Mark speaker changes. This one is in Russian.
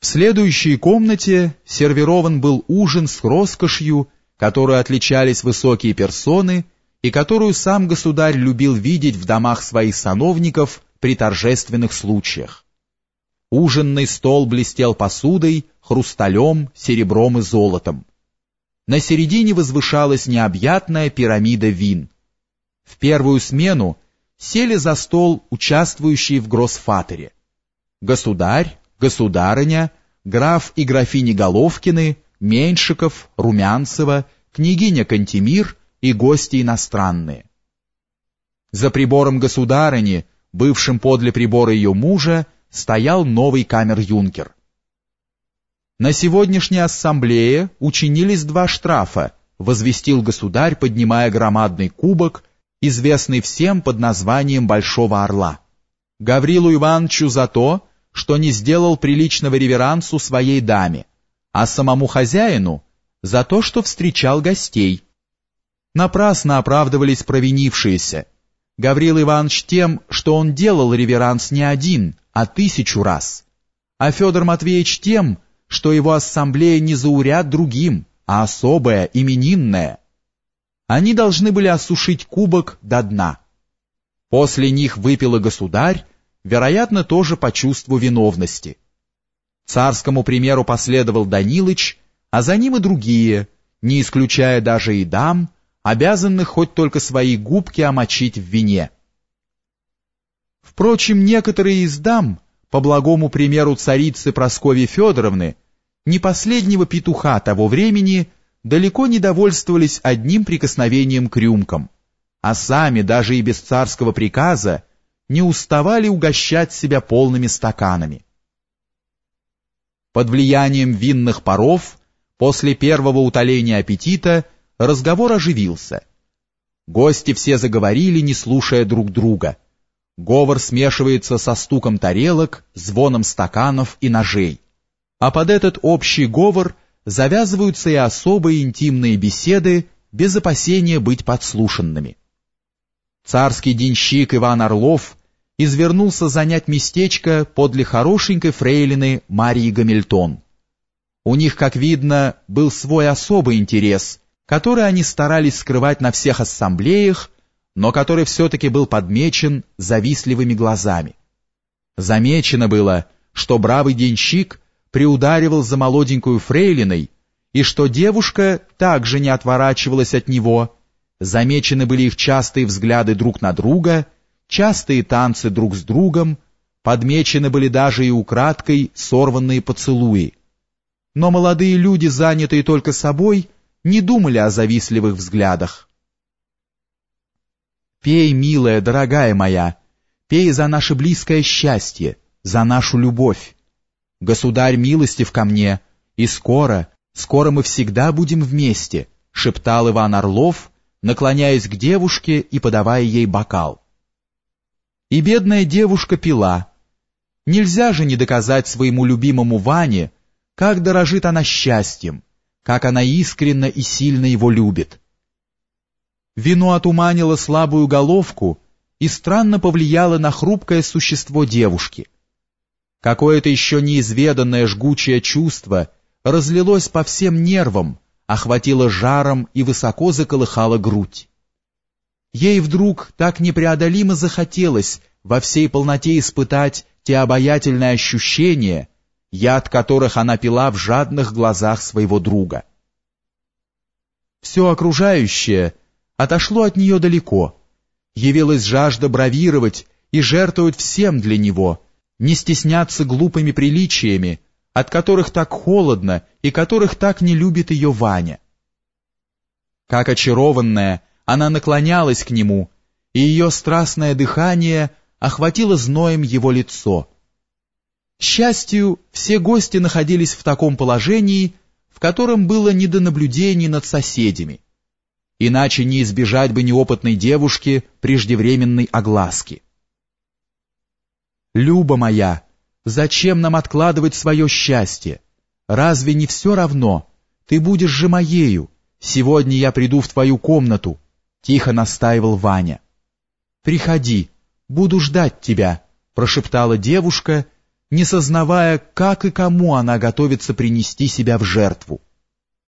Speaker 1: В следующей комнате сервирован был ужин с роскошью, которую отличались высокие персоны и которую сам государь любил видеть в домах своих сановников при торжественных случаях. Ужинный стол блестел посудой, хрусталем, серебром и золотом. На середине возвышалась необъятная пирамида вин. В первую смену сели за стол участвующие в гроссфатере. Государь, государыня, граф и графини Головкины, Меньшиков, Румянцева, княгиня Кантемир и гости иностранные. За прибором государыни, бывшим подле прибора ее мужа, стоял новый камер-юнкер. На сегодняшней ассамблее учинились два штрафа, возвестил государь, поднимая громадный кубок, известный всем под названием Большого Орла. Гаврилу Ивановичу за то, что не сделал приличного реверансу своей даме, а самому хозяину за то, что встречал гостей. Напрасно оправдывались провинившиеся. Гаврил Иванович тем, что он делал реверанс не один, а тысячу раз. А Федор Матвеевич тем, что его ассамблея не зауряд другим, а особая, именинная. Они должны были осушить кубок до дна. После них выпил и государь, вероятно, тоже по чувству виновности. Царскому примеру последовал Данилыч, а за ним и другие, не исключая даже и дам, обязанных хоть только свои губки омочить в вине. Впрочем, некоторые из дам, по благому примеру царицы Прасковьи Федоровны, не последнего петуха того времени, далеко не довольствовались одним прикосновением к рюмкам, а сами даже и без царского приказа не уставали угощать себя полными стаканами. Под влиянием винных паров, после первого утоления аппетита, разговор оживился. Гости все заговорили, не слушая друг друга. Говор смешивается со стуком тарелок, звоном стаканов и ножей. А под этот общий говор завязываются и особые интимные беседы без опасения быть подслушанными. Царский денщик Иван Орлов извернулся занять местечко подле хорошенькой фрейлины Марии Гамильтон. У них, как видно, был свой особый интерес, который они старались скрывать на всех ассамблеях, но который все-таки был подмечен завистливыми глазами. Замечено было, что бравый денщик приударивал за молоденькую фрейлиной, и что девушка также не отворачивалась от него, Замечены были их частые взгляды друг на друга, частые танцы друг с другом, подмечены были даже и украдкой сорванные поцелуи. Но молодые люди, занятые только собой, не думали о завистливых взглядах. «Пей, милая, дорогая моя, пей за наше близкое счастье, за нашу любовь. Государь милостив ко мне, и скоро, скоро мы всегда будем вместе», шептал Иван Орлов, наклоняясь к девушке и подавая ей бокал. И бедная девушка пила. Нельзя же не доказать своему любимому Ване, как дорожит она счастьем, как она искренно и сильно его любит. Вино отуманило слабую головку и странно повлияло на хрупкое существо девушки. Какое-то еще неизведанное жгучее чувство разлилось по всем нервам, охватило жаром и высоко заколыхала грудь. Ей вдруг так непреодолимо захотелось во всей полноте испытать те обаятельные ощущения, яд которых она пила в жадных глазах своего друга. Все окружающее отошло от нее далеко, явилась жажда бравировать и жертвовать всем для него, не стесняться глупыми приличиями, от которых так холодно и которых так не любит ее Ваня. Как очарованная, она наклонялась к нему, и ее страстное дыхание охватило зноем его лицо. К счастью, все гости находились в таком положении, в котором было не до наблюдений над соседями. Иначе не избежать бы неопытной девушки преждевременной огласки. «Люба моя!» Зачем нам откладывать свое счастье? Разве не все равно? Ты будешь же моею. Сегодня я приду в твою комнату, — тихо настаивал Ваня. Приходи, буду ждать тебя, — прошептала девушка, не сознавая, как и кому она готовится принести себя в жертву.